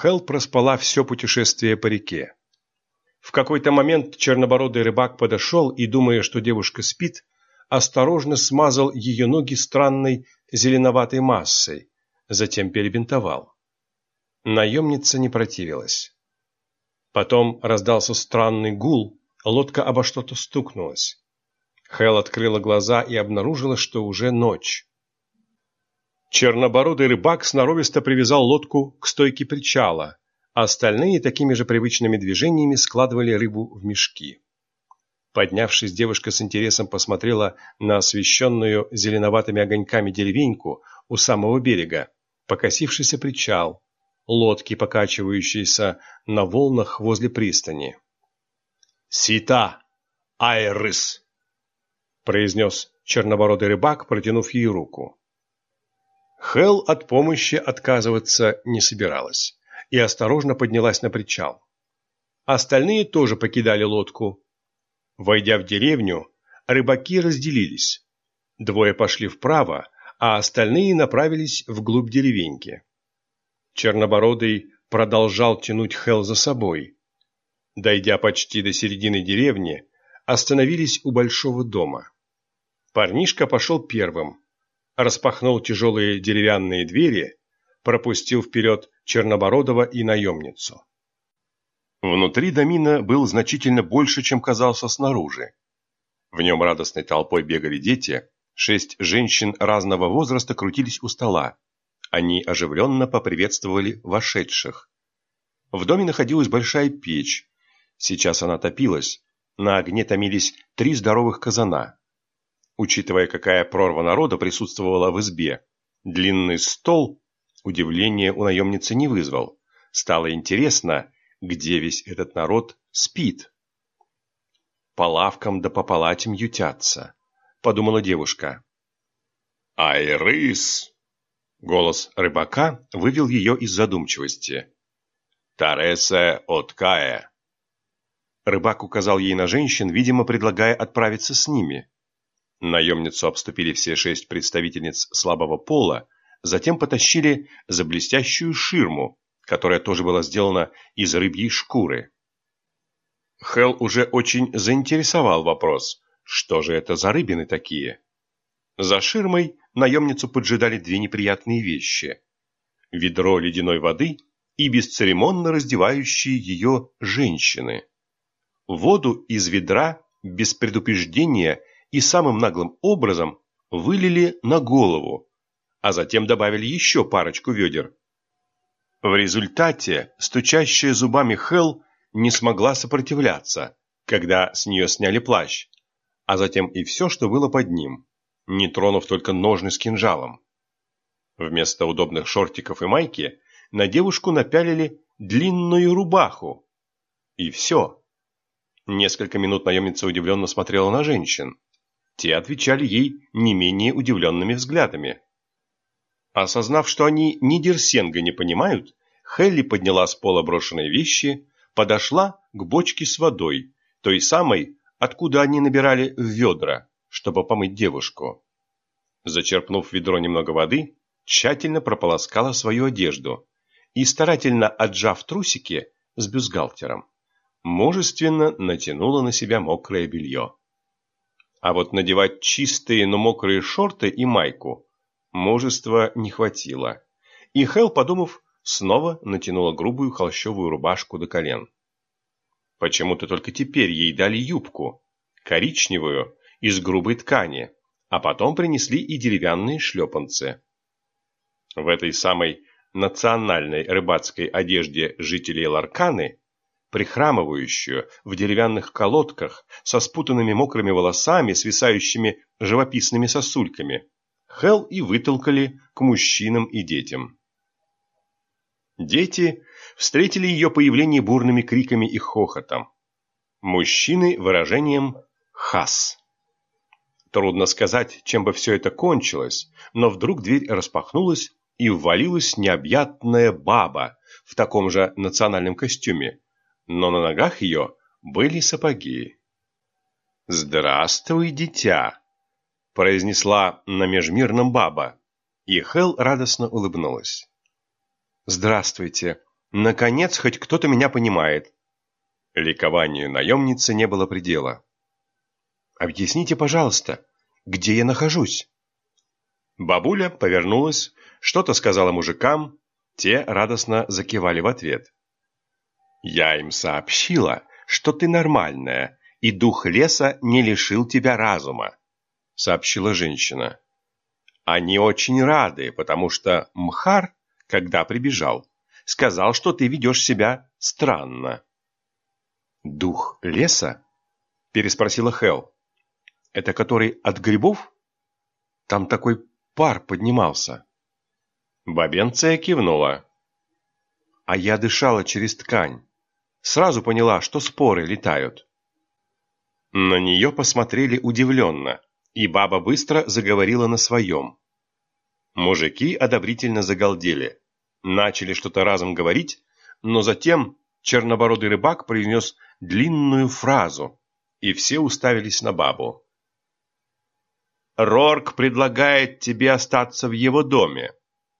Хел проспала все путешествие по реке. В какой-то момент чернобородый рыбак подошел и, думая, что девушка спит, осторожно смазал ее ноги странной зеленоватой массой, затем перебинтовал. Наемница не противилась. Потом раздался странный гул, лодка обо что-то стукнулась. Хел открыла глаза и обнаружила, что уже ночь. Чернобородый рыбак сноровисто привязал лодку к стойке причала, а остальные такими же привычными движениями складывали рыбу в мешки. Поднявшись, девушка с интересом посмотрела на освещенную зеленоватыми огоньками деревеньку у самого берега, покосившийся причал, лодки, покачивающиеся на волнах возле пристани. «Сита! Айрыс!» — произнес чернобородый рыбак, протянув ей руку. Хел от помощи отказываться не собиралась и осторожно поднялась на причал. Остальные тоже покидали лодку. Войдя в деревню, рыбаки разделились. Двое пошли вправо, а остальные направились вглубь деревеньки. Чернобородый продолжал тянуть Хел за собой. Дойдя почти до середины деревни, остановились у большого дома. Парнишка пошел первым, распахнул тяжелые деревянные двери, пропустил вперед Чернобородова и наемницу. Внутри домина был значительно больше, чем казался снаружи. В нем радостной толпой бегали дети, шесть женщин разного возраста крутились у стола. Они оживленно поприветствовали вошедших. В доме находилась большая печь. Сейчас она топилась. На огне томились три здоровых казана. Учитывая, какая прорва народа присутствовала в избе, длинный стол удивления у наемницы не вызвал. Стало интересно, где весь этот народ спит. По лавкам да по палатям ютятся, подумала девушка. «Айрыс!» Голос рыбака вывел ее из задумчивости. «Тареса Откая!» Рыбак указал ей на женщин, видимо, предлагая отправиться с ними. Наемницу обступили все шесть представительниц слабого пола, затем потащили за блестящую ширму, которая тоже была сделана из рыбьей шкуры. Хел уже очень заинтересовал вопрос, что же это за рыбины такие? За ширмой наемницу поджидали две неприятные вещи. Ведро ледяной воды и бесцеремонно раздевающие ее женщины. Воду из ведра без предупреждения и самым наглым образом вылили на голову, а затем добавили еще парочку ведер. В результате стучащая зубами Хел не смогла сопротивляться, когда с нее сняли плащ, а затем и все, что было под ним, не тронув только ножны с кинжалом. Вместо удобных шортиков и майки на девушку напялили длинную рубаху. И все. Несколько минут наемница удивленно смотрела на женщин. Те отвечали ей не менее удивленными взглядами. Осознав, что они ни дерсенга не понимают, Хелли подняла с пола брошенные вещи, подошла к бочке с водой, той самой, откуда они набирали в ведра, чтобы помыть девушку. Зачерпнув ведро немного воды, тщательно прополоскала свою одежду и, старательно отжав трусики с бюстгальтером, мужественно натянула на себя мокрое белье. А вот надевать чистые, но мокрые шорты и майку мужества не хватило. И Хел, подумав, снова натянула грубую холщовую рубашку до колен. Почему-то только теперь ей дали юбку, коричневую, из грубой ткани, а потом принесли и деревянные шлепанцы. В этой самой национальной рыбацкой одежде жителей Ларканы прихрамывающую в деревянных колодках со спутанными мокрыми волосами, свисающими живописными сосульками. Хел и вытолкали к мужчинам и детям. Дети встретили ее появление бурными криками и хохотом. Мужчины выражением «хас». Трудно сказать, чем бы все это кончилось, но вдруг дверь распахнулась, и ввалилась необъятная баба в таком же национальном костюме, но на ногах ее были сапоги. «Здравствуй, дитя!» – произнесла на межмирном баба, и Хел радостно улыбнулась. «Здравствуйте!» Наконец, хоть кто-то меня понимает. Ликованию наемницы не было предела. «Объясните, пожалуйста, где я нахожусь?» Бабуля повернулась, что-то сказала мужикам, те радостно закивали в ответ. «Я им сообщила, что ты нормальная, и дух леса не лишил тебя разума», — сообщила женщина. «Они очень рады, потому что Мхар, когда прибежал, сказал, что ты ведешь себя странно». «Дух леса?» — переспросила Хел. «Это который от грибов? Там такой пар поднимался». Бабенция кивнула. А я дышала через ткань. Сразу поняла, что споры летают. На нее посмотрели удивленно, и баба быстро заговорила на своем. Мужики одобрительно загалдели, начали что-то разом говорить, но затем чернобородый рыбак произнес длинную фразу, и все уставились на бабу. «Рорк предлагает тебе остаться в его доме»,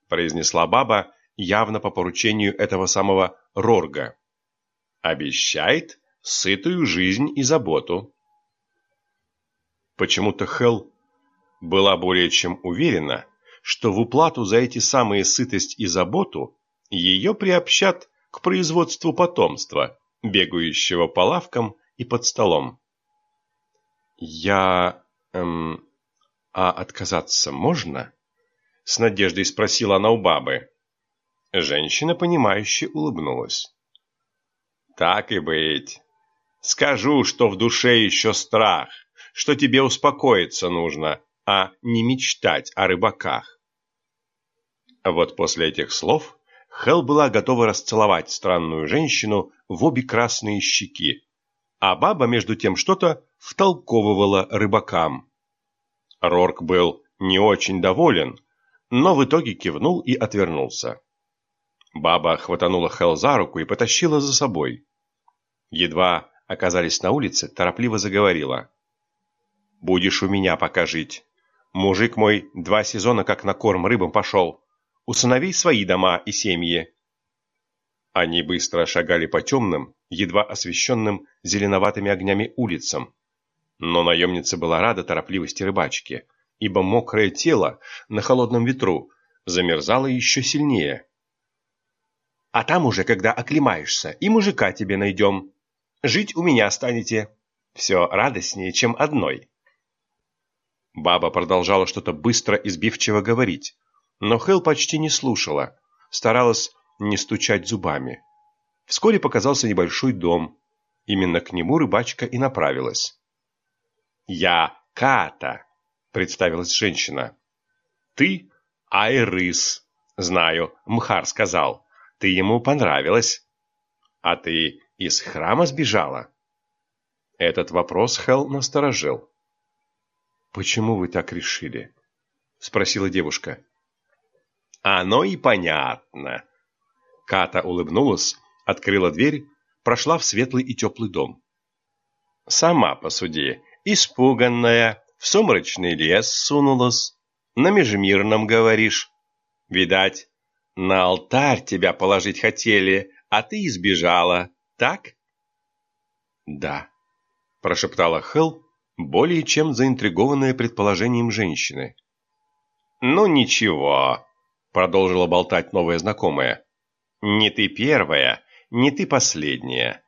произнесла баба явно по поручению этого самого Рорга. «Обещает сытую жизнь и заботу». Почему-то Хел была более чем уверена, что в уплату за эти самые сытость и заботу ее приобщат к производству потомства, бегающего по лавкам и под столом. «Я... Эм, а отказаться можно?» — с надеждой спросила она у бабы. Женщина, понимающе улыбнулась. «Так и быть. Скажу, что в душе еще страх, что тебе успокоиться нужно, а не мечтать о рыбаках». Вот после этих слов Хел была готова расцеловать странную женщину в обе красные щеки, а баба между тем что-то втолковывала рыбакам. Рорк был не очень доволен, но в итоге кивнул и отвернулся. Баба хватанула Хел за руку и потащила за собой. Едва оказались на улице, торопливо заговорила. «Будешь у меня пока жить. Мужик мой два сезона как на корм рыбам пошел у свои дома и семьи. Они быстро шагали по темным, едва освещенным зеленоватыми огнями улицам. Но наемница была рада торопливости рыбачки, ибо мокрое тело на холодном ветру замерзало еще сильнее. «А там уже, когда оклемаешься, и мужика тебе найдем. Жить у меня станете. Все радостнее, чем одной». Баба продолжала что-то быстро и сбивчиво говорить, но Хел почти не слушала, старалась не стучать зубами. Вскоре показался небольшой дом. Именно к нему рыбачка и направилась. «Я Ката», — представилась женщина. «Ты Айрыс. Знаю, Мхар сказал. Ты ему понравилась. А ты из храма сбежала?» Этот вопрос Хел насторожил. «Почему вы так решили?» — спросила девушка. Оно и понятно. Ката улыбнулась, открыла дверь, прошла в светлый и теплый дом. Сама посуди, испуганная, в сумрачный лес сунулась. На межмирном говоришь. Видать, на алтарь тебя положить хотели, а ты избежала, так? Да, прошептала Хел, более чем заинтригованная предположением женщины. Ну ничего, продолжила болтать новая знакомая. Не ты первая, не ты последняя.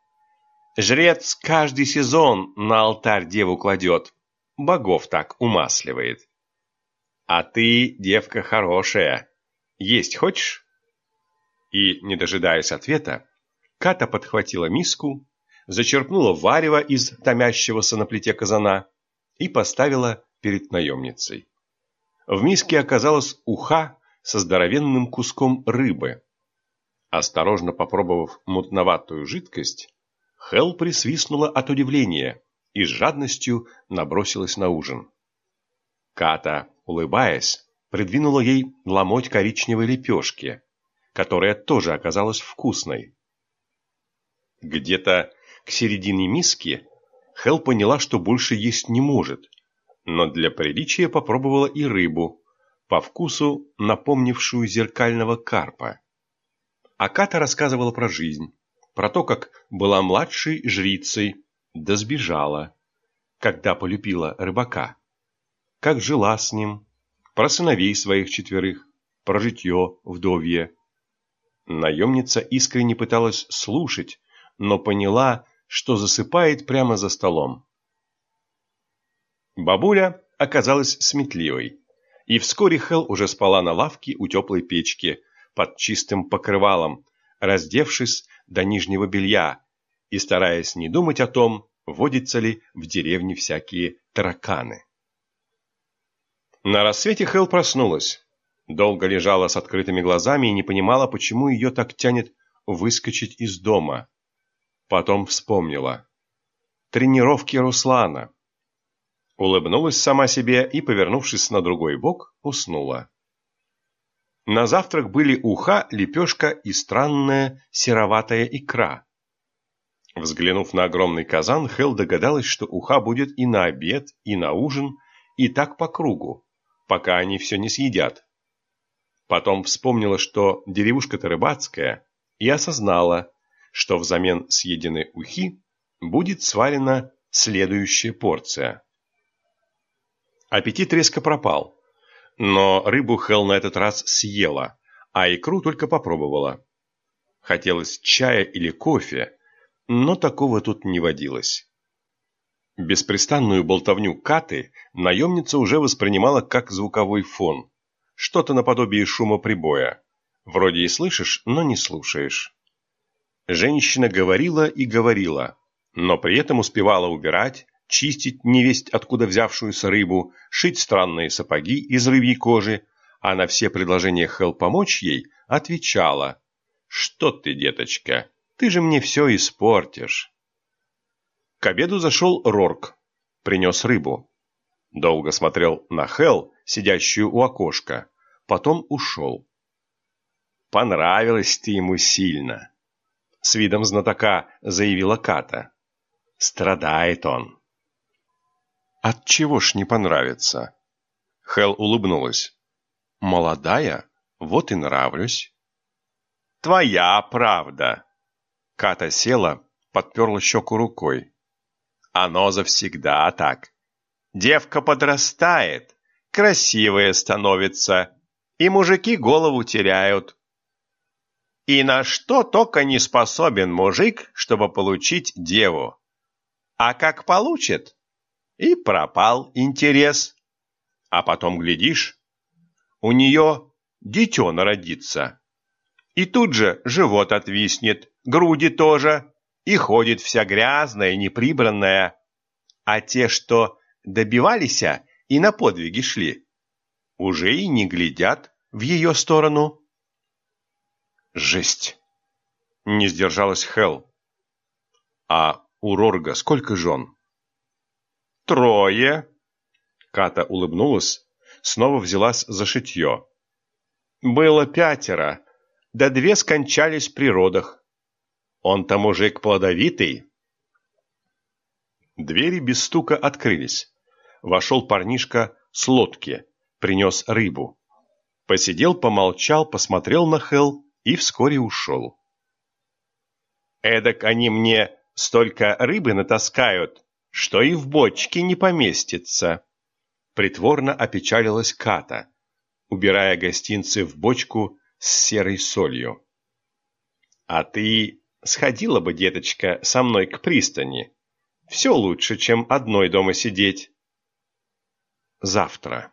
Жрец каждый сезон на алтарь деву кладет, богов так умасливает. А ты, девка хорошая, есть хочешь? И, не дожидаясь ответа, Ката подхватила миску, зачерпнула варево из томящегося на плите казана и поставила перед наемницей. В миске оказалась уха со здоровенным куском рыбы. Осторожно попробовав мутноватую жидкость, Хел присвистнула от удивления и с жадностью набросилась на ужин. Ката, улыбаясь, придвинула ей ломоть коричневой лепешки, которая тоже оказалась вкусной. Где-то к середине миски Хел поняла, что больше есть не может, но для приличия попробовала и рыбу, по вкусу напомнившую зеркального карпа. А Ката рассказывала про жизнь, про то, как была младшей жрицей, да сбежала, когда полюбила рыбака, как жила с ним, про сыновей своих четверых, про житье вдовье. Наемница искренне пыталась слушать, но поняла, что засыпает прямо за столом. Бабуля оказалась сметливой, и вскоре Хел уже спала на лавке у теплой печки под чистым покрывалом, раздевшись до нижнего белья и стараясь не думать о том, водятся ли в деревне всякие тараканы. На рассвете Хел проснулась. Долго лежала с открытыми глазами и не понимала, почему ее так тянет выскочить из дома. Потом вспомнила. Тренировки Руслана. Улыбнулась сама себе и, повернувшись на другой бок, уснула. На завтрак были уха, лепешка и странная сероватая икра. Взглянув на огромный казан, Хел догадалась, что уха будет и на обед, и на ужин, и так по кругу, пока они все не съедят. Потом вспомнила, что деревушка-то рыбацкая, и осознала, что взамен съеденной ухи будет сварена следующая порция. Аппетит резко пропал, но рыбу Хел на этот раз съела, а икру только попробовала. Хотелось чая или кофе, но такого тут не водилось. Беспрестанную болтовню Каты наемница уже воспринимала как звуковой фон, что-то наподобие шума прибоя. Вроде и слышишь, но не слушаешь. Женщина говорила и говорила, но при этом успевала убирать, чистить невесть откуда взявшуюся рыбу, шить странные сапоги из рыбьей кожи, а на все предложения Хел помочь ей отвечала «Что ты, деточка, ты же мне все испортишь». К обеду зашел Рорк, принес рыбу. Долго смотрел на Хел, сидящую у окошка, потом ушел. «Понравилась ты ему сильно», — с видом знатока заявила Ката. «Страдает он». От чего ж не понравится? Хел улыбнулась. Молодая, вот и нравлюсь. Твоя правда. Ката села, подперла щеку рукой. Оно завсегда так. Девка подрастает, красивая становится, и мужики голову теряют. И на что только не способен мужик, чтобы получить деву. А как получит, и пропал интерес. А потом, глядишь, у нее дитё народится. И тут же живот отвиснет, груди тоже, и ходит вся грязная, неприбранная. А те, что добивались и на подвиги шли, уже и не глядят в ее сторону. Жесть! Не сдержалась Хел. А у Рорга сколько жен? «Трое!» Ката улыбнулась, снова взялась за шитье. «Было пятеро, да две скончались при родах. Он-то мужик плодовитый». Двери без стука открылись. Вошел парнишка с лодки, принес рыбу. Посидел, помолчал, посмотрел на Хел и вскоре ушел. «Эдак они мне столько рыбы натаскают, что и в бочке не поместится. Притворно опечалилась Ката, убирая гостинцы в бочку с серой солью. А ты сходила бы, деточка, со мной к пристани. Все лучше, чем одной дома сидеть. Завтра.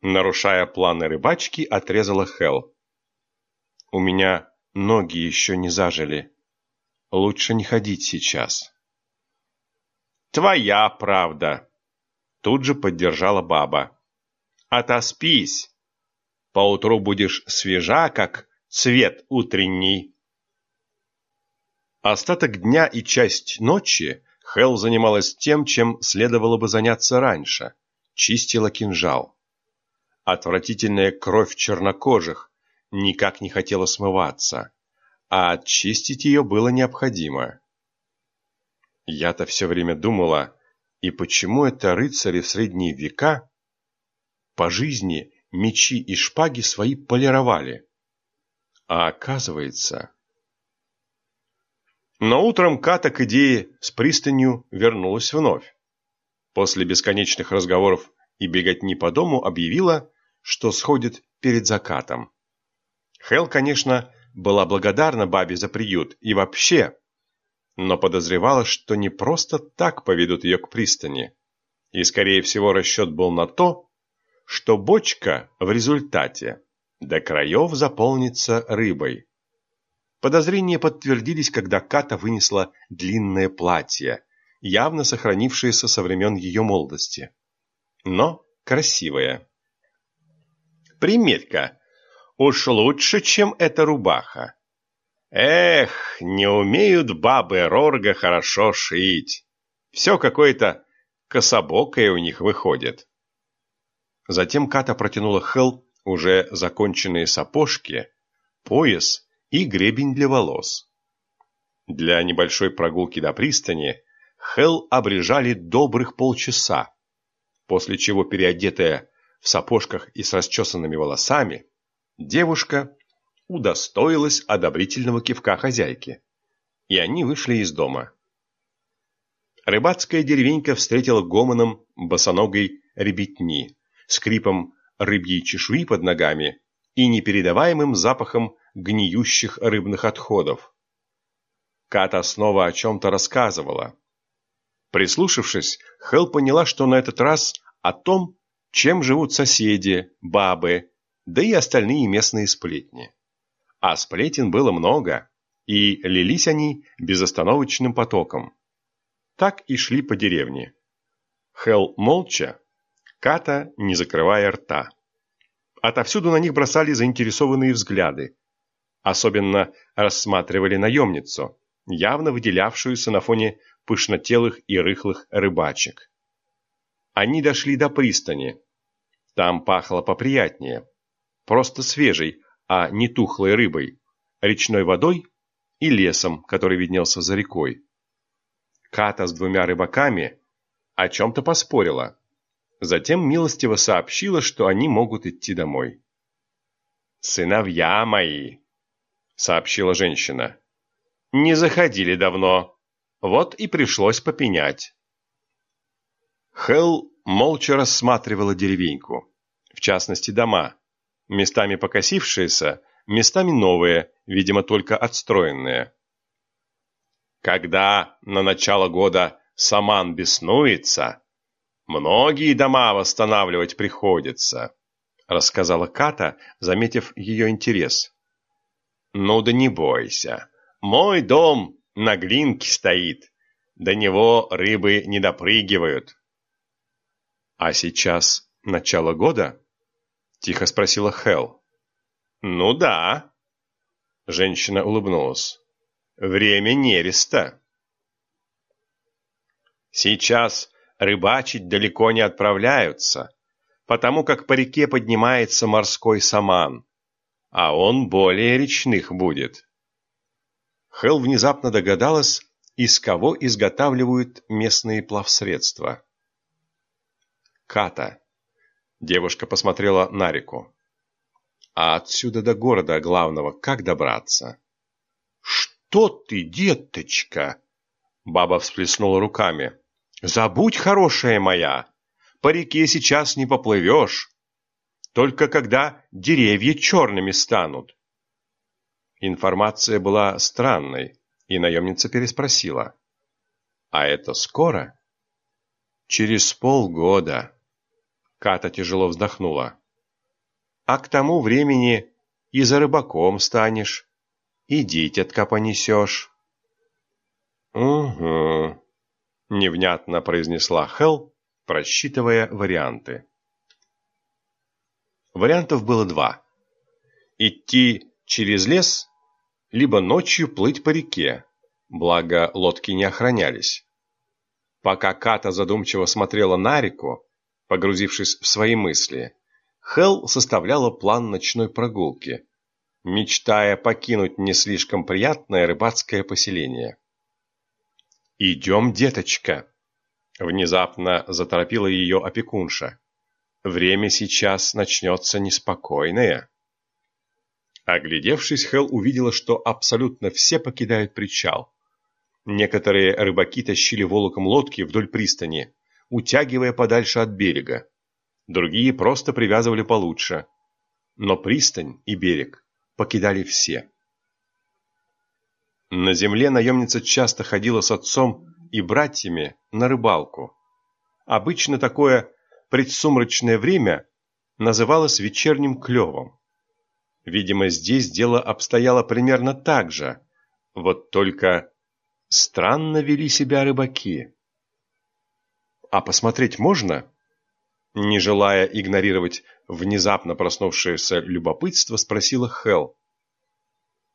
Нарушая планы рыбачки, отрезала Хел. У меня ноги еще не зажили. Лучше не ходить сейчас. Твоя правда. Тут же поддержала баба. Отоспись. Поутру будешь свежа, как цвет утренний. Остаток дня и часть ночи Хел занималась тем, чем следовало бы заняться раньше. Чистила кинжал. Отвратительная кровь чернокожих никак не хотела смываться, а очистить ее было необходимо. Я-то все время думала, и почему это рыцари в средние века по жизни мечи и шпаги свои полировали, А оказывается... Но утром Ката к с пристанью вернулась вновь. После бесконечных разговоров и беготни по дому объявила, что сходит перед закатом. Хел, конечно, была благодарна бабе за приют и вообще, но подозревала, что не просто так поведут ее к пристани. И, скорее всего, расчет был на то, что бочка в результате до краев заполнится рыбой. Подозрения подтвердились, когда Ката вынесла длинное платье, явно сохранившееся со времен ее молодости. Но красивое. Примерь-ка, уж лучше, чем эта рубаха. Эх, не умеют бабы Рорга хорошо шить. Все какое-то кособокое у них выходит. Затем Ката протянула Хел уже законченные сапожки, пояс и гребень для волос. Для небольшой прогулки до пристани Хел обрежали добрых полчаса, после чего, переодетая в сапожках и с расчесанными волосами, девушка удостоилась одобрительного кивка хозяйки, и они вышли из дома. Рыбацкая деревенька встретила гомоном босоногой ребятни, скрипом рыбьей чешуи под ногами и непередаваемым запахом гниющих рыбных отходов. Ката снова о чем-то рассказывала. Прислушавшись, Хел поняла, что на этот раз о том, чем живут соседи, бабы, да и остальные местные сплетни. А сплетен было много, и лились они безостановочным потоком. Так и шли по деревне. Хел молча, Ката не закрывая рта. Отовсюду на них бросали заинтересованные взгляды. Особенно рассматривали наемницу, явно выделявшуюся на фоне пышнотелых и рыхлых рыбачек. Они дошли до пристани. Там пахло поприятнее. Просто свежей, а не тухлой рыбой, речной водой и лесом, который виднелся за рекой. Ката с двумя рыбаками о чем-то поспорила. Затем милостиво сообщила, что они могут идти домой. «Сыновья мои!» — сообщила женщина. «Не заходили давно, вот и пришлось попенять». Хелл молча рассматривала деревеньку, в частности дома, местами покосившиеся, местами новые, видимо, только отстроенные. Когда на начало года саман беснуется, многие дома восстанавливать приходится, рассказала Ката, заметив ее интерес. Ну да не бойся, мой дом на глинке стоит, до него рыбы не допрыгивают. А сейчас начало года? — тихо спросила Хел. «Ну да». Женщина улыбнулась. «Время нереста». Сейчас рыбачить далеко не отправляются, потому как по реке поднимается морской саман, а он более речных будет. Хел внезапно догадалась, из кого изготавливают местные плавсредства. Ката. Девушка посмотрела на реку. А отсюда до города главного как добраться? Что ты, деточка? Баба всплеснула руками. Забудь, хорошая моя, по реке сейчас не поплывешь. Только когда деревья черными станут. Информация была странной, и наемница переспросила. А это скоро? Через полгода. Ката тяжело вздохнула. А к тому времени и за рыбаком станешь, и дитятка понесешь. Угу, невнятно произнесла Хел, просчитывая варианты. Вариантов было два. Идти через лес, либо ночью плыть по реке, благо лодки не охранялись. Пока Ката задумчиво смотрела на реку, Погрузившись в свои мысли, Хелл составляла план ночной прогулки, мечтая покинуть не слишком приятное рыбацкое поселение. «Идем, деточка!» Внезапно заторопила ее опекунша. «Время сейчас начнется неспокойное». Оглядевшись, Хел увидела, что абсолютно все покидают причал. Некоторые рыбаки тащили волоком лодки вдоль пристани, утягивая подальше от берега. Другие просто привязывали получше. Но пристань и берег покидали все. На земле наемница часто ходила с отцом и братьями на рыбалку. Обычно такое предсумрачное время называлось вечерним клевом. Видимо, здесь дело обстояло примерно так же, вот только странно вели себя рыбаки. «А посмотреть можно?» Не желая игнорировать внезапно проснувшееся любопытство, спросила Хел.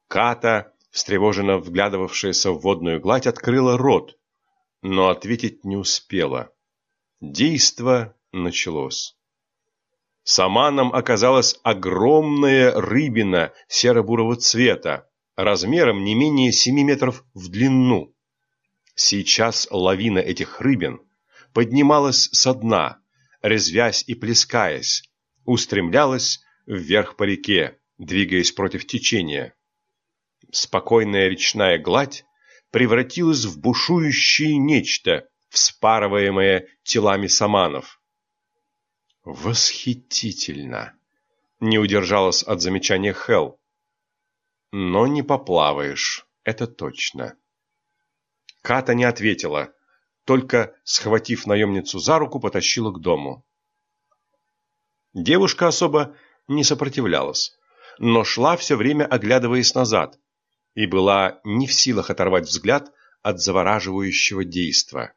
Ката, встревоженно вглядывавшаяся в водную гладь, открыла рот, но ответить не успела. Действо началось. Саманом оказалась огромная рыбина серо-бурого цвета, размером не менее семи метров в длину. Сейчас лавина этих рыбин поднималась со дна, резвясь и плескаясь, устремлялась вверх по реке, двигаясь против течения. Спокойная речная гладь превратилась в бушующее нечто, вспарываемое телами саманов. «Восхитительно!» — не удержалась от замечания Хел. «Но не поплаваешь, это точно». Ката не ответила, только, схватив наемницу за руку, потащила к дому. Девушка особо не сопротивлялась, но шла все время оглядываясь назад и была не в силах оторвать взгляд от завораживающего действа.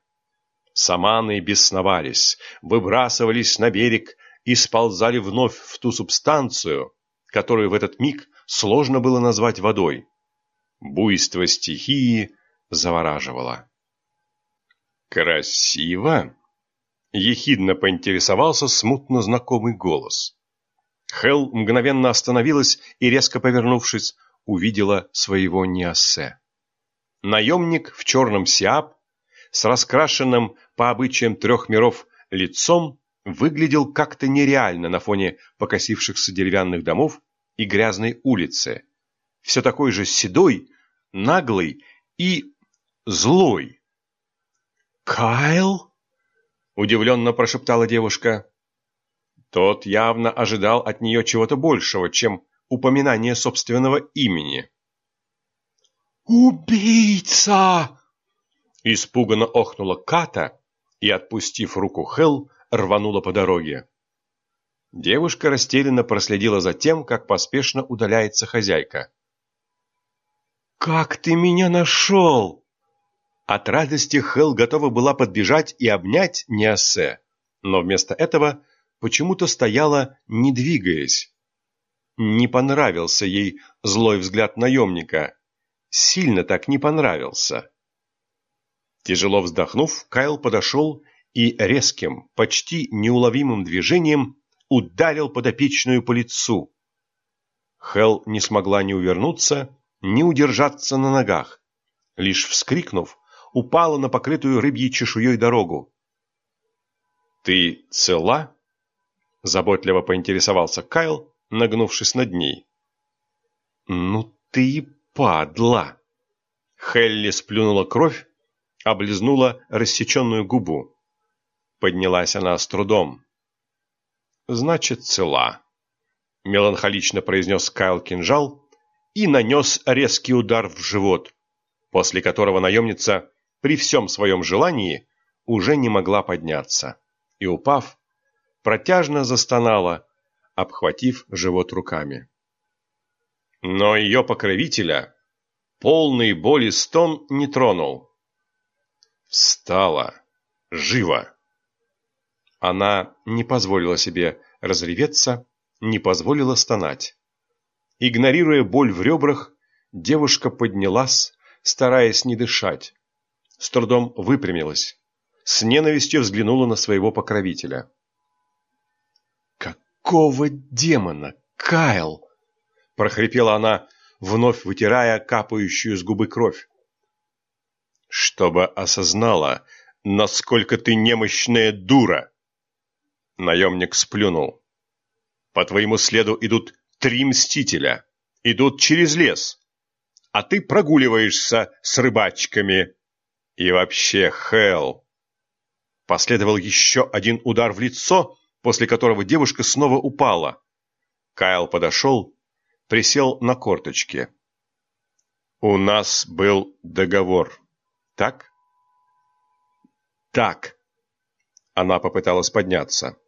Саманы бесновались, выбрасывались на берег и сползали вновь в ту субстанцию, которую в этот миг сложно было назвать водой. Буйство стихии завораживало. «Красиво?» — ехидно поинтересовался смутно знакомый голос. Хел мгновенно остановилась и, резко повернувшись, увидела своего Ниассе. Наемник в черном сиап с раскрашенным по обычаям трех миров лицом выглядел как-то нереально на фоне покосившихся деревянных домов и грязной улицы. Все такой же седой, наглый и злой. «Кайл?» – удивленно прошептала девушка. Тот явно ожидал от нее чего-то большего, чем упоминание собственного имени. «Убийца!» Испуганно охнула Ката и, отпустив руку Хел, рванула по дороге. Девушка растерянно проследила за тем, как поспешно удаляется хозяйка. «Как ты меня нашел?» От радости Хел готова была подбежать и обнять Ниасе, но вместо этого почему-то стояла, не двигаясь. Не понравился ей злой взгляд наемника. Сильно так не понравился. Тяжело вздохнув, Кайл подошел и резким, почти неуловимым движением ударил подопечную по лицу. Хел не смогла ни увернуться, ни удержаться на ногах. Лишь вскрикнув, упала на покрытую рыбьей чешуей дорогу. «Ты цела?» – заботливо поинтересовался Кайл, нагнувшись над ней. «Ну ты падла!» Хелли сплюнула кровь, облизнула рассеченную губу. Поднялась она с трудом. «Значит, цела», — меланхолично произнес Кайл кинжал и нанес резкий удар в живот, после которого наемница при всем своем желании уже не могла подняться и, упав, протяжно застонала, обхватив живот руками. Но ее покровителя полный боли стон не тронул. Встала, живо. Она не позволила себе разреветься, не позволила стонать. Игнорируя боль в ребрах, девушка поднялась, стараясь не дышать, с трудом выпрямилась, с ненавистью взглянула на своего покровителя. «Какого демона, Кайл?» – прохрипела она, вновь вытирая капающую с губы кровь. «Чтобы осознала, насколько ты немощная дура!» Наемник сплюнул. «По твоему следу идут три мстителя, идут через лес, а ты прогуливаешься с рыбачками. И вообще, Хелл!» Последовал еще один удар в лицо, после которого девушка снова упала. Кайл подошел, присел на корточки. «У нас был договор, так?» «Так». Она попыталась подняться.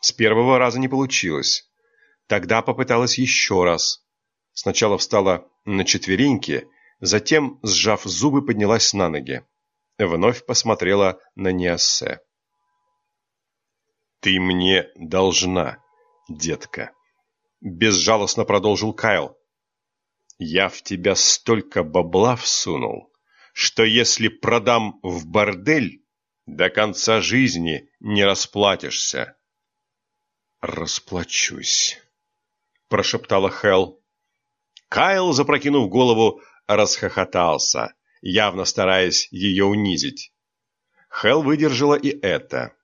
С первого раза не получилось. Тогда попыталась еще раз. Сначала встала на четвереньки, затем, сжав зубы, поднялась на ноги. Вновь посмотрела на Ниассе. «Ты мне должна, детка», — безжалостно продолжил Кайл. «Я в тебя столько бабла всунул, что если продам в бордель, до конца жизни не расплатишься». «Расплачусь», — прошептала Хел. Кайл, запрокинув голову, расхохотался, явно стараясь ее унизить. Хел выдержала и это.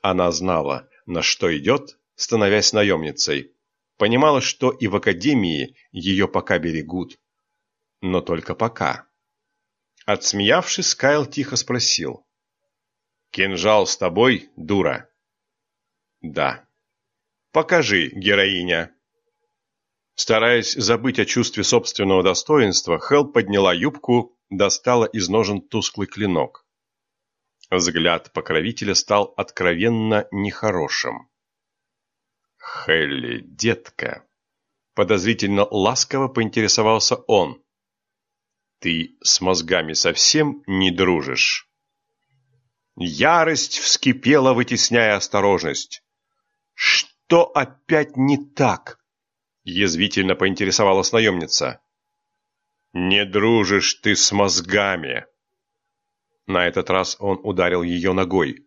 Она знала, на что идет, становясь наемницей. Понимала, что и в академии ее пока берегут. Но только пока. Отсмеявшись, Кайл тихо спросил. «Кинжал с тобой, дура?» «Да». «Покажи, героиня». Стараясь забыть о чувстве собственного достоинства, Хел подняла юбку, достала из ножен тусклый клинок. Взгляд покровителя стал откровенно нехорошим. «Хелли, детка!» Подозрительно ласково поинтересовался он. «Ты с мозгами совсем не дружишь?» Ярость вскипела, вытесняя осторожность. «Что опять не так?» Язвительно поинтересовалась наемница. «Не дружишь ты с мозгами!» На этот раз он ударил ее ногой.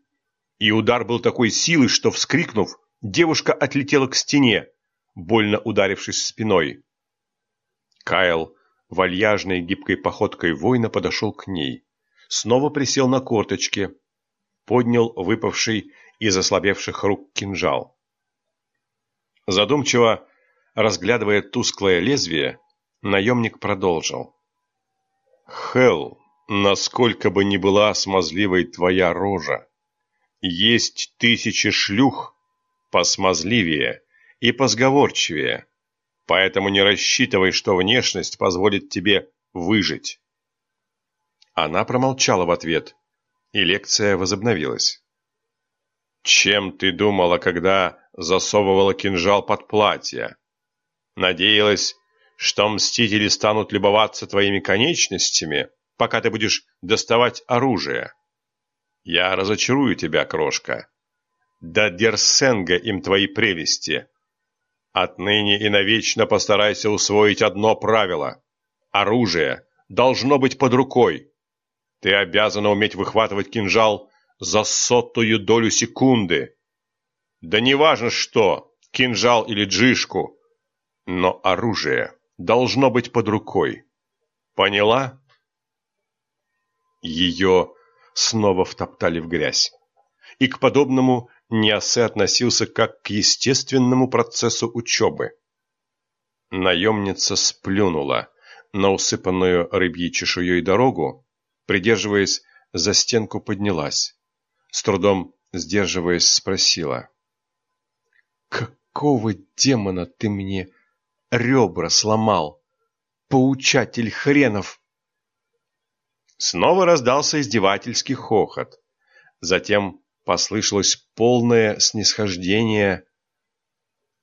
И удар был такой силы, что, вскрикнув, девушка отлетела к стене, больно ударившись спиной. Кайл, вальяжной гибкой походкой воина, подошел к ней. Снова присел на корточки, поднял выпавший из ослабевших рук кинжал. Задумчиво Разглядывая тусклое лезвие, наемник продолжил. «Хелл, насколько бы ни была смазливой твоя рожа, есть тысячи шлюх посмазливее и позговорчивее, поэтому не рассчитывай, что внешность позволит тебе выжить». Она промолчала в ответ, и лекция возобновилась. «Чем ты думала, когда засовывала кинжал под платье?» Надеялась, что мстители станут любоваться твоими конечностями, пока ты будешь доставать оружие. Я разочарую тебя, крошка. Да дерсенга им твои прелести. Отныне и навечно постарайся усвоить одно правило. Оружие должно быть под рукой. Ты обязана уметь выхватывать кинжал за сотую долю секунды. Да неважно что, кинжал или джишку, но оружие должно быть под рукой. Поняла? Ее снова втоптали в грязь. И к подобному Ниасе относился как к естественному процессу учебы. Наемница сплюнула на усыпанную рыбьей чешуей дорогу, придерживаясь за стенку поднялась. С трудом сдерживаясь, спросила. «Какого демона ты мне ребра сломал. Поучатель хренов!» Снова раздался издевательский хохот. Затем послышалось полное снисхождение.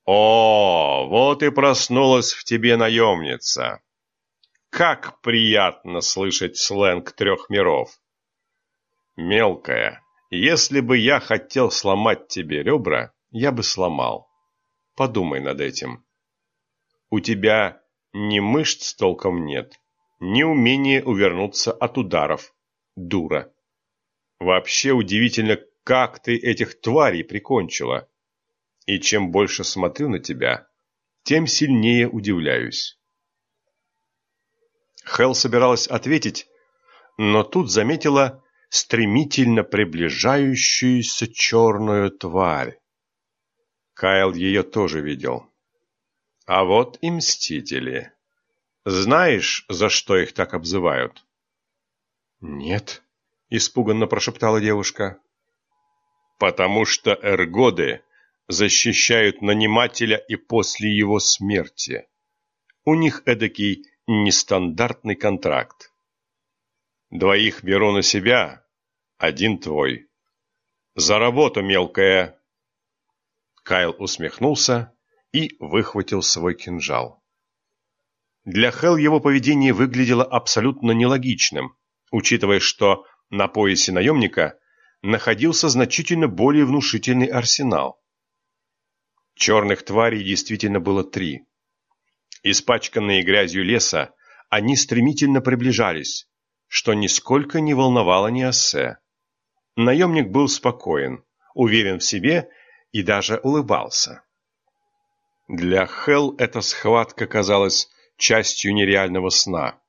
«О, вот и проснулась в тебе наемница! Как приятно слышать сленг трех миров! Мелкая, если бы я хотел сломать тебе ребра, я бы сломал. Подумай над этим. У тебя ни мышц толком нет, ни умения увернуться от ударов, дура. Вообще удивительно, как ты этих тварей прикончила. И чем больше смотрю на тебя, тем сильнее удивляюсь. Хел собиралась ответить, но тут заметила стремительно приближающуюся черную тварь. Кайл ее тоже видел. А вот и мстители. Знаешь, за что их так обзывают? Нет, испуганно прошептала девушка. Потому что эргоды защищают нанимателя и после его смерти. У них эдакий нестандартный контракт. Двоих беру на себя, один твой. За работу мелкая. Кайл усмехнулся и выхватил свой кинжал. Для Хел его поведение выглядело абсолютно нелогичным, учитывая, что на поясе наемника находился значительно более внушительный арсенал. Черных тварей действительно было три. Испачканные грязью леса, они стремительно приближались, что нисколько не волновало Ниассе. Наемник был спокоен, уверен в себе и даже улыбался. Для Хел эта схватка казалась частью нереального сна.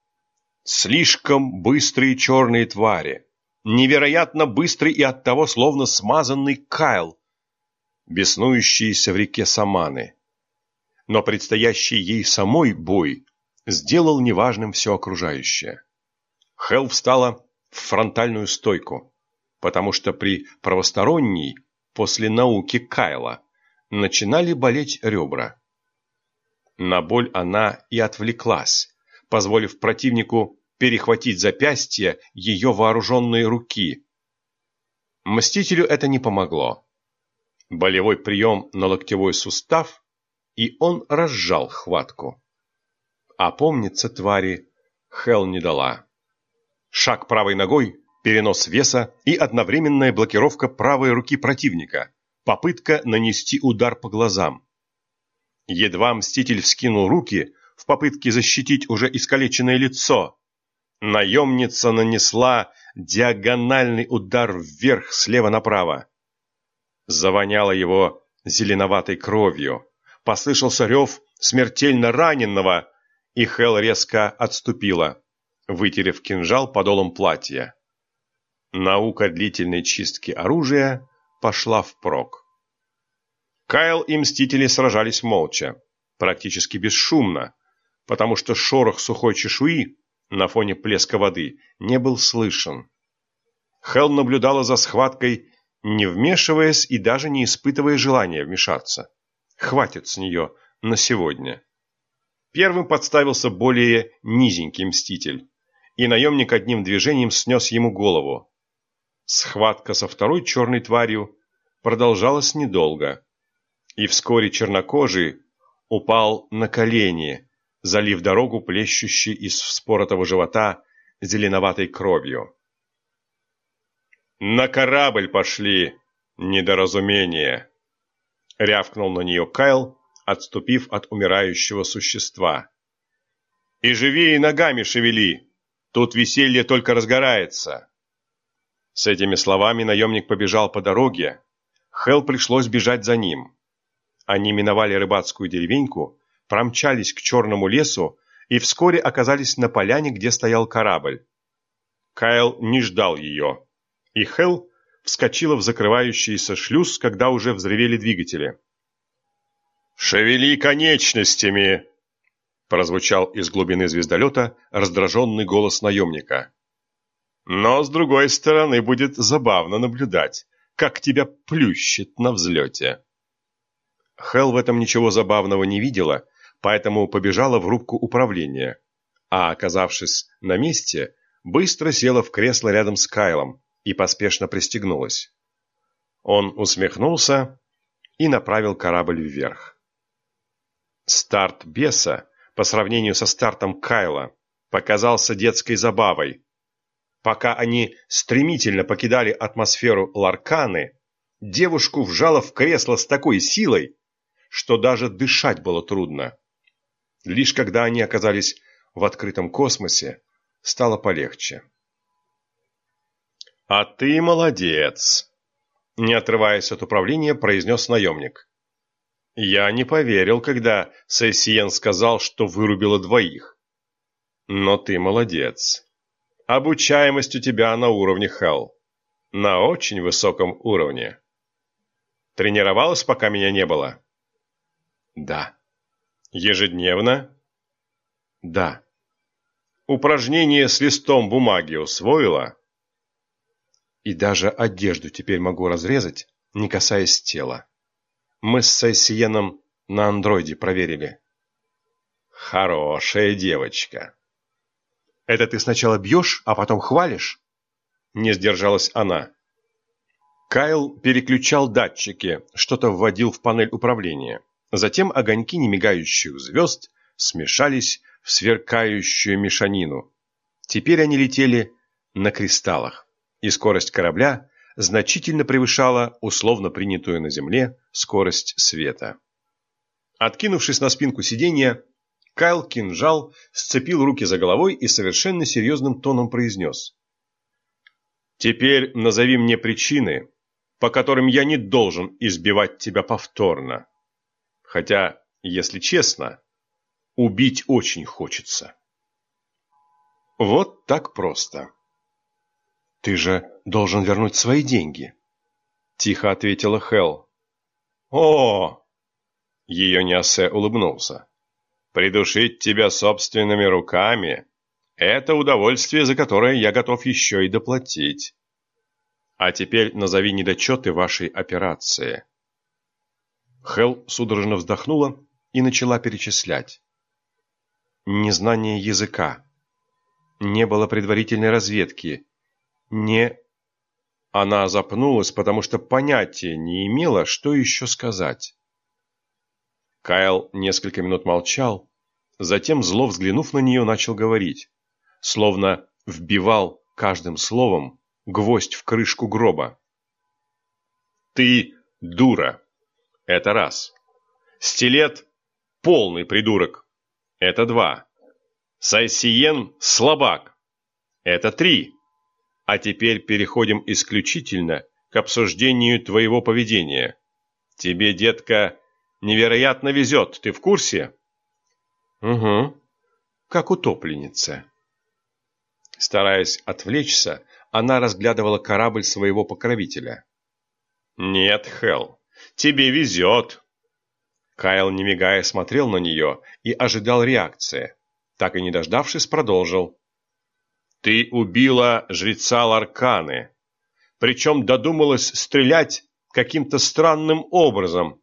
Слишком быстрые черные твари, невероятно быстрый и оттого словно смазанный Кайл, беснующиеся в реке Саманы. Но предстоящий ей самой бой сделал неважным все окружающее. Хелл встала в фронтальную стойку, потому что при правосторонней, после науки Кайла, начинали болеть ребра. На боль она и отвлеклась, позволив противнику перехватить запястье ее вооруженной руки. Мстителю это не помогло болевой прием на локтевой сустав, и он разжал хватку. Опомниться твари Хел не дала. Шаг правой ногой, перенос веса и одновременная блокировка правой руки противника, попытка нанести удар по глазам. Едва Мститель вскинул руки в попытке защитить уже искалеченное лицо. Наемница нанесла диагональный удар вверх слева направо. Завоняло его зеленоватой кровью. Послышался рев смертельно раненного, и Хел резко отступила, вытерев кинжал подолом платья. Наука длительной чистки оружия пошла впрок. Кайл и Мстители сражались молча, практически бесшумно, потому что шорох сухой чешуи на фоне плеска воды не был слышен. Хел наблюдала за схваткой не вмешиваясь и даже не испытывая желания вмешаться. Хватит с нее на сегодня. Первым подставился более низенький мститель, и наемник одним движением снес ему голову. Схватка со второй черной тварью продолжалась недолго, и вскоре чернокожий упал на колени, залив дорогу плещущей из вспоротого живота зеленоватой кровью. «На корабль пошли! Недоразумение!» Рявкнул на нее Кайл, отступив от умирающего существа. «И живее ногами шевели! Тут веселье только разгорается!» С этими словами наемник побежал по дороге. Хел пришлось бежать за ним. Они миновали рыбацкую деревеньку, промчались к черному лесу и вскоре оказались на поляне, где стоял корабль. Кайл не ждал ее и Хел вскочила в закрывающийся шлюз, когда уже взревели двигатели. «Шевели конечностями!» прозвучал из глубины звездолета раздраженный голос наемника. «Но, с другой стороны, будет забавно наблюдать, как тебя плющит на взлете». Хел в этом ничего забавного не видела, поэтому побежала в рубку управления, а, оказавшись на месте, быстро села в кресло рядом с Кайлом, и поспешно пристегнулась. Он усмехнулся и направил корабль вверх. Старт беса по сравнению со стартом Кайла показался детской забавой. Пока они стремительно покидали атмосферу Ларканы, девушку вжало в кресло с такой силой, что даже дышать было трудно. Лишь когда они оказались в открытом космосе, стало полегче. «А ты молодец!» Не отрываясь от управления, произнес наемник. «Я не поверил, когда Сессиен сказал, что вырубила двоих. Но ты молодец. Обучаемость у тебя на уровне Хелл. На очень высоком уровне. Тренировалась, пока меня не было?» «Да». «Ежедневно?» «Да». Упражнение с листом бумаги усвоила? И даже одежду теперь могу разрезать, не касаясь тела. Мы с Сайсиеном на андроиде проверили. Хорошая девочка. Это ты сначала бьешь, а потом хвалишь? Не сдержалась она. Кайл переключал датчики, что-то вводил в панель управления. Затем огоньки немигающих звезд смешались в сверкающую мешанину. Теперь они летели на кристаллах, и скорость корабля значительно превышала условно принятую на Земле скорость света. Откинувшись на спинку сиденья, Кайл кинжал сцепил руки за головой и совершенно серьезным тоном произнес. «Теперь назови мне причины, по которым я не должен избивать тебя повторно. Хотя, если честно, убить очень хочется». Вот так просто. «Ты же должен вернуть свои деньги», — тихо ответила Хел. «О!» — ее Неосе улыбнулся. Придушить тебя собственными руками – это удовольствие, за которое я готов еще и доплатить. А теперь назови недочеты вашей операции. Хел судорожно вздохнула и начала перечислять. Незнание языка. Не было предварительной разведки. Не... Она запнулась, потому что понятия не имела, что еще сказать. Кайл несколько минут молчал, затем, зло взглянув на нее, начал говорить, словно вбивал каждым словом гвоздь в крышку гроба. «Ты дура. Это раз. Стилет – полный придурок. Это два. Сайсиен – слабак. Это три. А теперь переходим исключительно к обсуждению твоего поведения. Тебе, детка, Невероятно везет, ты в курсе? Угу, как утопленница. Стараясь отвлечься, она разглядывала корабль своего покровителя. Нет, Хел, тебе везет. Кайл, не мигая, смотрел на нее и ожидал реакции. Так и не дождавшись, продолжил. Ты убила жреца Ларканы, причем додумалась стрелять каким-то странным образом,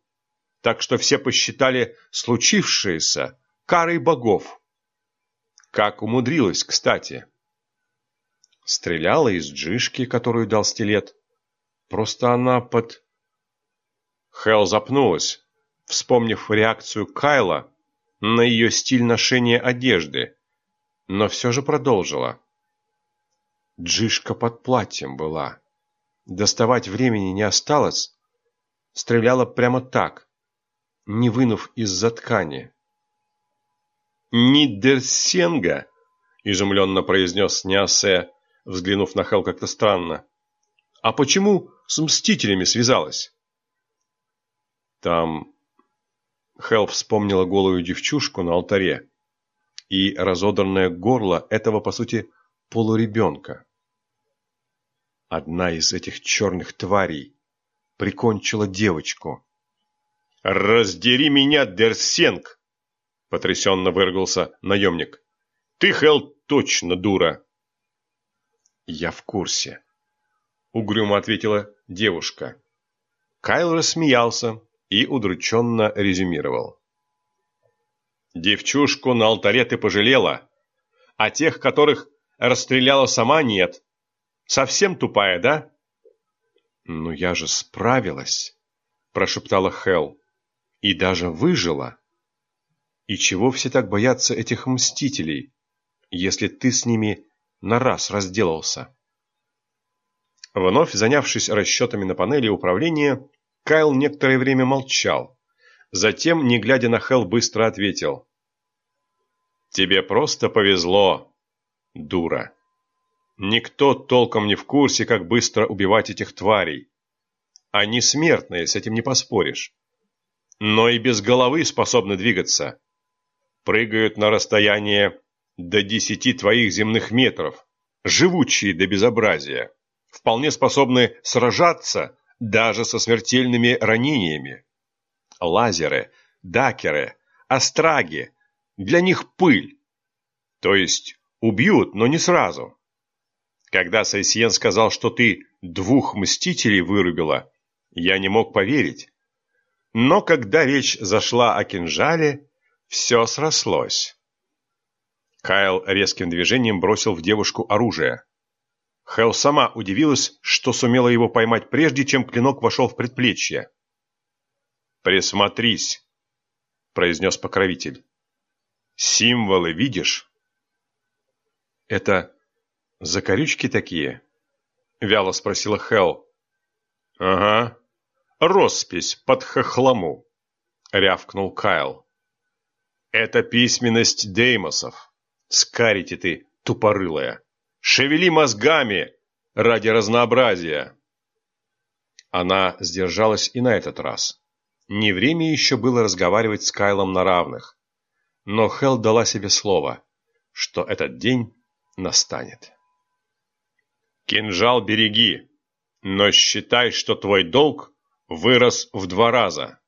так что все посчитали случившееся карой богов. Как умудрилась, кстати. Стреляла из джишки, которую дал стилет. Просто она под... Хел запнулась, вспомнив реакцию Кайла на ее стиль ношения одежды, но все же продолжила. Джишка под платьем была. Доставать времени не осталось. Стреляла прямо так, не вынув из-за ткани. «Нидерсенга!» — изумленно произнес Нясе, взглянув на Хел как-то странно. «А почему с Мстителями связалась?» «Там...» Хел вспомнила голую девчушку на алтаре и разодранное горло этого, по сути, полуребенка. Одна из этих черных тварей прикончила девочку, «Раздери меня, Дерсенг!» — потрясенно выругался наемник. «Ты, Хелл, точно дура!» «Я в курсе», — угрюмо ответила девушка. Кайл рассмеялся и удрученно резюмировал. «Девчушку на алтаре ты пожалела, а тех, которых расстреляла сама, нет. Совсем тупая, да?» «Ну я же справилась», — прошептала Хелл и даже выжила. И чего все так боятся этих мстителей, если ты с ними на раз разделался? Вновь занявшись расчетами на панели управления, Кайл некоторое время молчал. Затем, не глядя на Хелл, быстро ответил. «Тебе просто повезло, дура. Никто толком не в курсе, как быстро убивать этих тварей. Они смертные, с этим не поспоришь но и без головы способны двигаться. Прыгают на расстояние до десяти твоих земных метров, живучие до безобразия, вполне способны сражаться даже со смертельными ранениями. Лазеры, дакеры, астраги – для них пыль, то есть Убьют, но не сразу. Когда Сайсиен сказал, что ты двух мстителей вырубила, я не мог поверить. Но когда речь зашла о кинжале, все срослось. Кайл резким движением бросил в девушку оружие. Хелл сама удивилась, что сумела его поймать прежде, чем клинок вошел в предплечье. «Присмотрись», — произнес покровитель. «Символы видишь?» «Это закорючки такие?» — вяло спросила Хелл. «Ага, роспись под хохлому», — рявкнул Кайл. «Это письменность Деймосов. Скарите ты, тупорылая. Шевели мозгами ради разнообразия!» Она сдержалась и на этот раз. Не время еще было разговаривать с Кайлом на равных. Но Хел дала себе слово, что этот день настанет. «Кинжал береги, но считай, что твой долг вырос в два раза».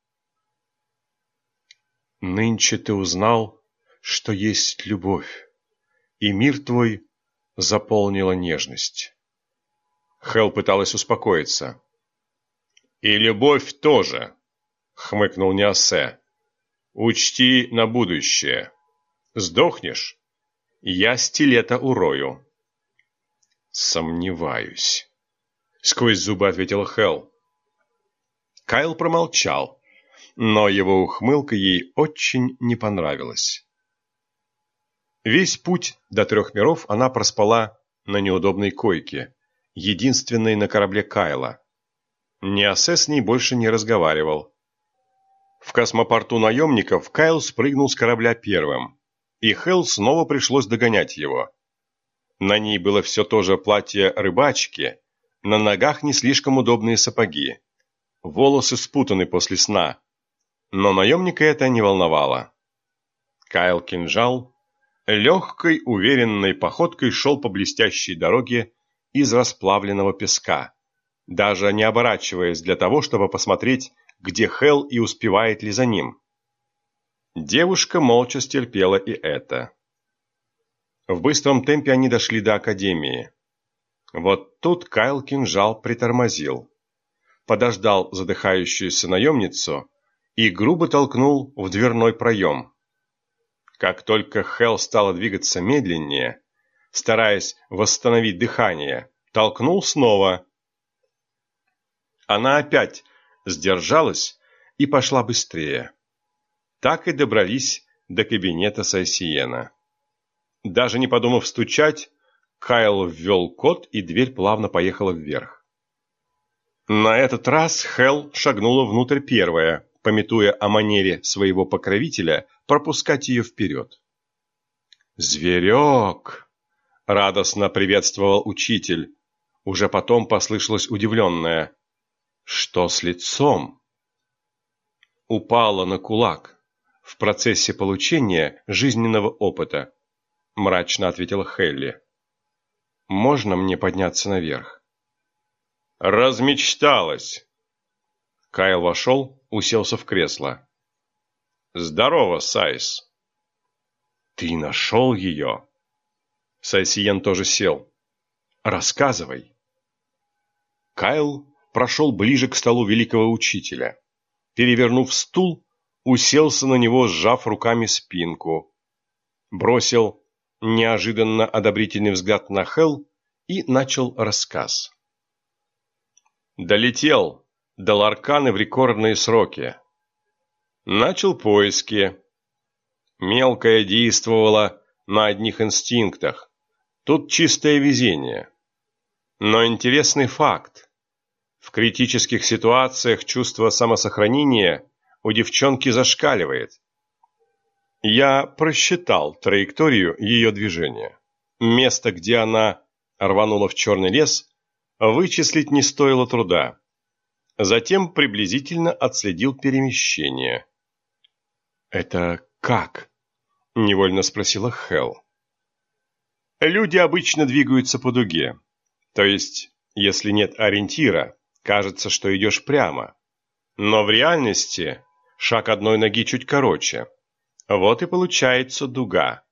«Нынче ты узнал, что есть любовь, и мир твой заполнила нежность». Хел пыталась успокоиться. «И любовь тоже», хмыкнул Неосе. Учти на будущее. Сдохнешь, я стилета урою. Сомневаюсь. Сквозь зубы ответила Хел. Кайл промолчал, но его ухмылка ей очень не понравилась. Весь путь до трех миров она проспала на неудобной койке, единственной на корабле Кайла. Неосе с ней больше не разговаривал. В космопорту наемников Кайл спрыгнул с корабля первым, и Хелл снова пришлось догонять его. На ней было все то же платье рыбачки, на ногах не слишком удобные сапоги. Волосы спутаны после сна. Но наемника это не волновало. Кайл Кинжал легкой, уверенной походкой шел по блестящей дороге из расплавленного песка, даже не оборачиваясь для того, чтобы посмотреть, где Хел и успевает ли за ним. Девушка молча стерпела и это. В быстром темпе они дошли до Академии. Вот тут Кайл Кинжал притормозил, подождал задыхающуюся наемницу и грубо толкнул в дверной проем. Как только Хел стала двигаться медленнее, стараясь восстановить дыхание, толкнул снова. Она опять сдержалась и пошла быстрее. Так и добрались до кабинета Сайсиена. Даже не подумав стучать, Кайл ввел код, и дверь плавно поехала вверх. На этот раз Хел шагнула внутрь первая, пометуя о манере своего покровителя пропускать ее вперед. «Зверек!» — радостно приветствовал учитель. Уже потом послышалось удивленное. Что с лицом? Упала на кулак в процессе получения жизненного опыта, мрачно ответила Хелли. Можно мне подняться наверх? Размечталась. Кайл вошел, уселся в кресло. Здорово, Сайс. Ты нашел ее? Сайсиен тоже сел. Рассказывай. Кайл прошел ближе к столу великого учителя. Перевернув стул, уселся на него, сжав руками спинку. Бросил неожиданно одобрительный взгляд на Хел и начал рассказ. Долетел до Ларканы в рекордные сроки. Начал поиски. Мелкая действовала на одних инстинктах. Тут чистое везение. Но интересный факт. В критических ситуациях чувство самосохранения у девчонки зашкаливает. Я просчитал траекторию ее движения. Место, где она рванула в черный лес, вычислить не стоило труда. Затем приблизительно отследил перемещение. «Это как?» – невольно спросила Хелл. Люди обычно двигаются по дуге, то есть, если нет ориентира, Кажется, что идешь прямо. Но в реальности шаг одной ноги чуть короче. Вот и получается дуга.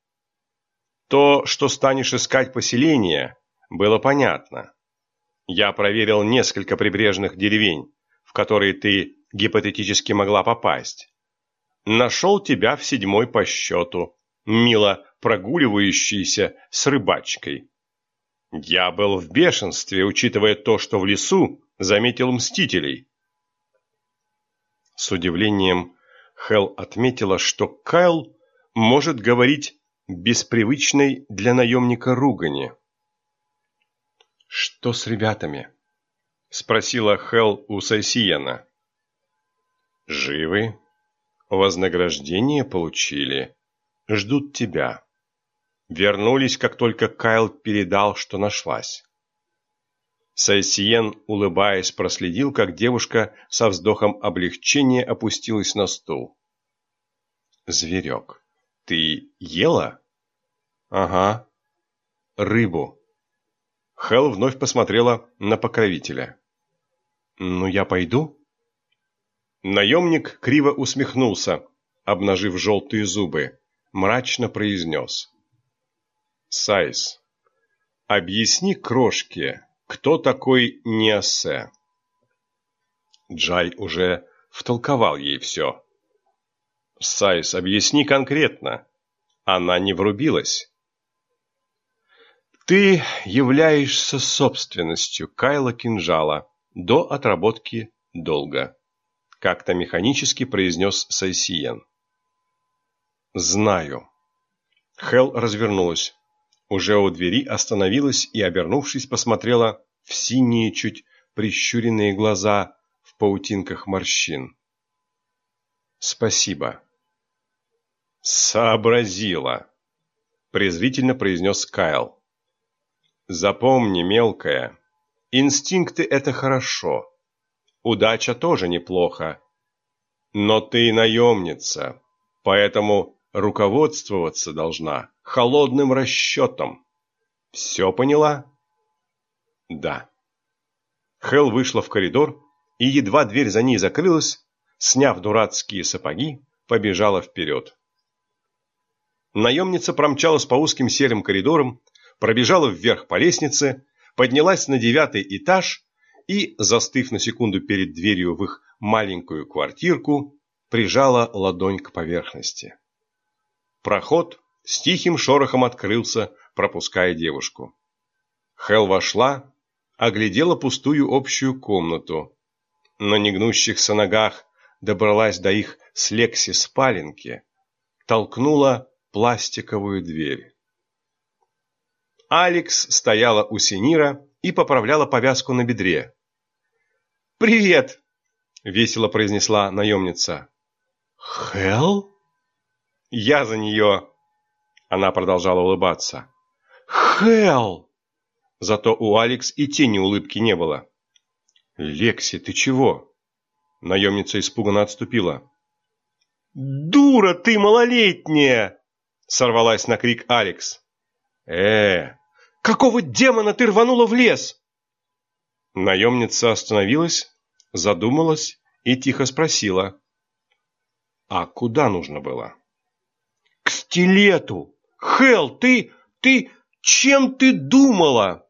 То, что станешь искать поселение, было понятно. Я проверил несколько прибрежных деревень, в которые ты гипотетически могла попасть. Нашел тебя в седьмой по счету, мило прогуливающийся с рыбачкой. Я был в бешенстве, учитывая то, что в лесу заметил мстителей. С удивлением Хел отметила, что Кайл может говорить без привычной для наемника ругани. «Что с ребятами?» – спросила Хел у Сайсиена. «Живы. Вознаграждение получили. Ждут тебя. Вернулись, как только Кайл передал, что нашлась». Сайсиен, улыбаясь, проследил, как девушка со вздохом облегчения опустилась на стул. «Зверек, ты ела?» «Ага. Рыбу». Хел вновь посмотрела на покровителя. «Ну, я пойду?» Наемник криво усмехнулся, обнажив желтые зубы, мрачно произнес. «Сайс, объясни крошке, кто такой Ниасе? Джай уже втолковал ей все. Сайс, объясни конкретно. Она не врубилась. Ты являешься собственностью Кайла Кинжала до отработки долга, как-то механически произнес Сайсиен. Знаю. Хел развернулась уже у двери остановилась и, обернувшись, посмотрела в синие, чуть прищуренные глаза в паутинках морщин. «Спасибо». «Сообразила», — презрительно произнес Кайл. «Запомни, мелкая, инстинкты — это хорошо, удача тоже неплохо, но ты наемница, поэтому руководствоваться должна холодным расчетом. Все поняла? Да. Хел вышла в коридор, и едва дверь за ней закрылась, сняв дурацкие сапоги, побежала вперед. Наемница промчалась по узким серым коридорам, пробежала вверх по лестнице, поднялась на девятый этаж и, застыв на секунду перед дверью в их маленькую квартирку, прижала ладонь к поверхности. Проход с тихим шорохом открылся, пропуская девушку. Хел вошла, оглядела пустую общую комнату. На негнущихся ногах добралась до их с Лекси спаленки, толкнула пластиковую дверь. Алекс стояла у Синира и поправляла повязку на бедре. «Привет!» — весело произнесла наемница. «Хелл?» Я за нее!» Она продолжала улыбаться. «Хелл!» Зато у Алекс и тени улыбки не было. «Лекси, ты чего?» Наемница испуганно отступила. «Дура ты малолетняя!» Сорвалась на крик Алекс. «Э, какого демона ты рванула в лес?» Наемница остановилась, задумалась и тихо спросила. «А куда нужно было?» к стилету. Хел, ты, ты, чем ты думала?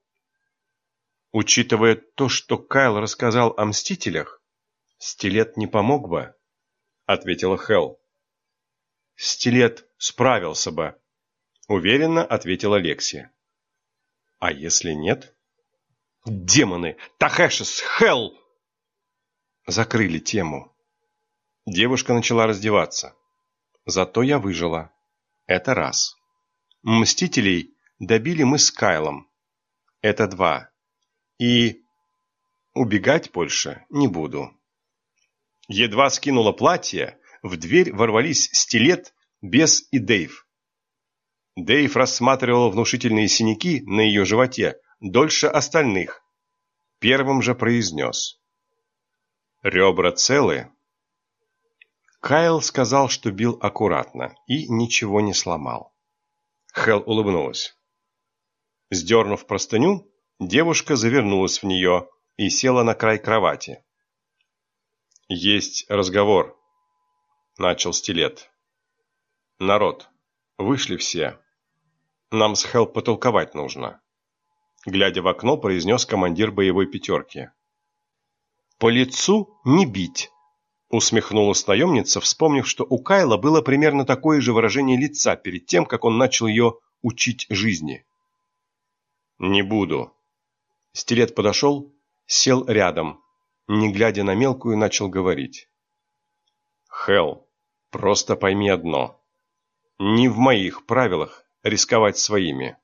Учитывая то, что Кайл рассказал о Мстителях, стилет не помог бы, ответила Хел. Стилет справился бы, уверенно ответила Лекси. А если нет? Демоны! Тахэшис! Хел! Закрыли тему. Девушка начала раздеваться. Зато я выжила. Это раз. Мстителей добили мы с Кайлом. Это два. И убегать больше не буду. Едва скинула платье, в дверь ворвались Стилет, Бес и Дейв. Дейв рассматривал внушительные синяки на ее животе дольше остальных. Первым же произнес. Ребра целы, Кайл сказал, что бил аккуратно и ничего не сломал. Хел улыбнулась. Сдернув простыню, девушка завернулась в нее и села на край кровати. «Есть разговор», — начал стилет. «Народ, вышли все. Нам с Хелл потолковать нужно. Глядя в окно, произнес командир боевой пятерки. По лицу не бить. Усмехнулась наемница, вспомнив, что у Кайла было примерно такое же выражение лица перед тем, как он начал ее учить жизни. «Не буду». Стилет подошел, сел рядом, не глядя на мелкую, начал говорить. «Хелл, просто пойми одно. Не в моих правилах рисковать своими.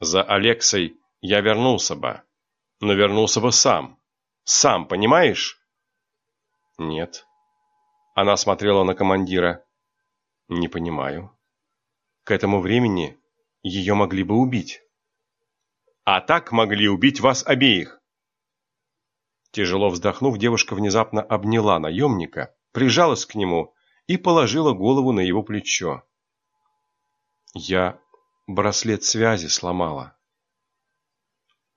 За Алексой я вернулся бы, но вернулся бы сам. Сам, понимаешь?» «Нет». Она смотрела на командира. «Не понимаю. К этому времени ее могли бы убить». «А так могли убить вас обеих». Тяжело вздохнув, девушка внезапно обняла наемника, прижалась к нему и положила голову на его плечо. «Я браслет связи сломала».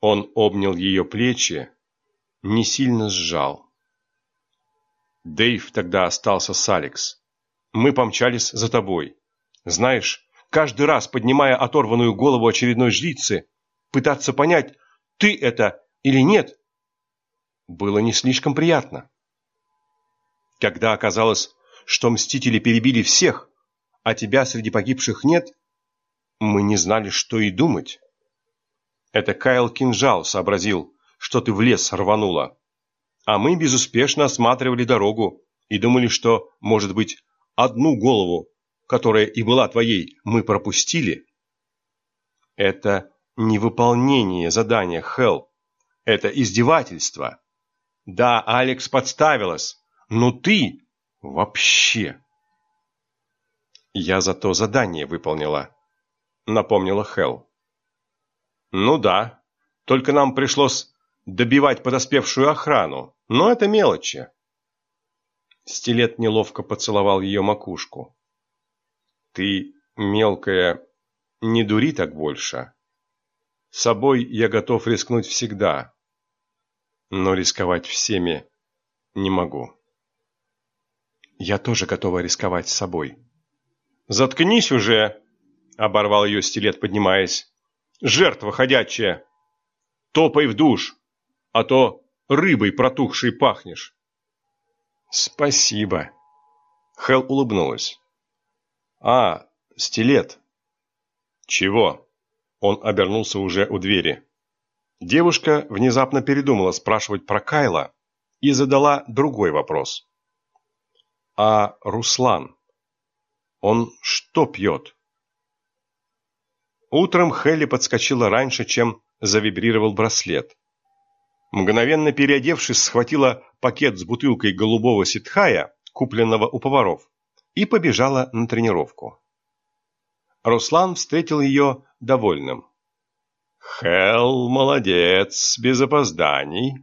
Он обнял ее плечи, не сильно сжал. Дэйв тогда остался с Алекс. Мы помчались за тобой. Знаешь, каждый раз, поднимая оторванную голову очередной жрицы, пытаться понять, ты это или нет, было не слишком приятно. Когда оказалось, что мстители перебили всех, а тебя среди погибших нет, мы не знали, что и думать. Это Кайл Кинжал сообразил, что ты в лес рванула а мы безуспешно осматривали дорогу и думали, что, может быть, одну голову, которая и была твоей, мы пропустили. Это не выполнение задания, Хелл. Это издевательство. Да, Алекс подставилась, но ты вообще... Я зато задание выполнила, напомнила Хелл. Ну да, только нам пришлось добивать подоспевшую охрану, но это мелочи. Стилет неловко поцеловал ее макушку. Ты, мелкая, не дури так больше. Собой я готов рискнуть всегда, но рисковать всеми не могу. Я тоже готова рисковать собой. Заткнись уже, оборвал ее стилет, поднимаясь. Жертва ходячая. Топай в душ а то рыбой протухшей пахнешь. Спасибо. Хел улыбнулась. А, стилет. Чего? Он обернулся уже у двери. Девушка внезапно передумала спрашивать про Кайла и задала другой вопрос. А Руслан? Он что пьет? Утром Хелли подскочила раньше, чем завибрировал браслет. Мгновенно переодевшись, схватила пакет с бутылкой голубого ситхая, купленного у поваров, и побежала на тренировку. Руслан встретил ее довольным. «Хелл, молодец, без опозданий!»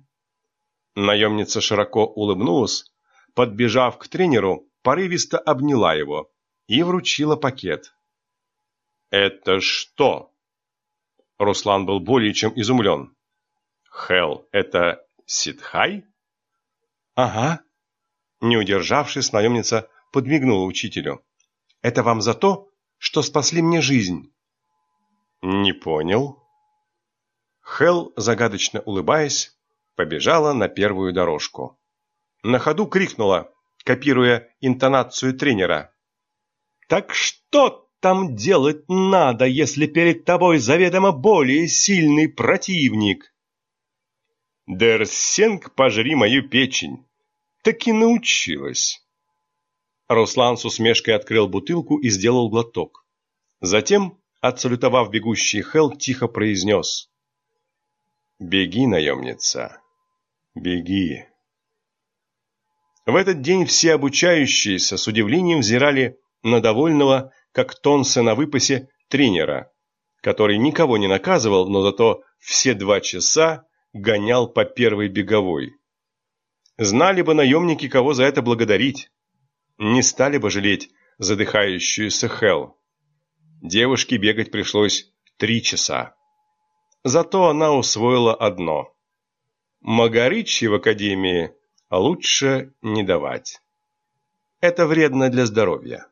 Наемница широко улыбнулась, подбежав к тренеру, порывисто обняла его и вручила пакет. «Это что?» Руслан был более чем изумлен. Хел, это Сидхай? Ага. Не удержавшись, наемница подмигнула учителю. Это вам за то, что спасли мне жизнь. Не понял. Хел, загадочно улыбаясь, побежала на первую дорожку. На ходу крикнула, копируя интонацию тренера. «Так что там делать надо, если перед тобой заведомо более сильный противник?» Дерсенг, пожри мою печень. Так и научилась. Руслан с усмешкой открыл бутылку и сделал глоток. Затем, отсалютовав бегущий Хел, тихо произнес. «Беги, наемница, беги». В этот день все обучающиеся с удивлением взирали на довольного, как тонса на выпасе, тренера, который никого не наказывал, но зато все два часа гонял по первой беговой. Знали бы наемники, кого за это благодарить. Не стали бы жалеть задыхающуюся Хел. Девушке бегать пришлось три часа. Зато она усвоила одно. Магаричи в академии лучше не давать. Это вредно для здоровья.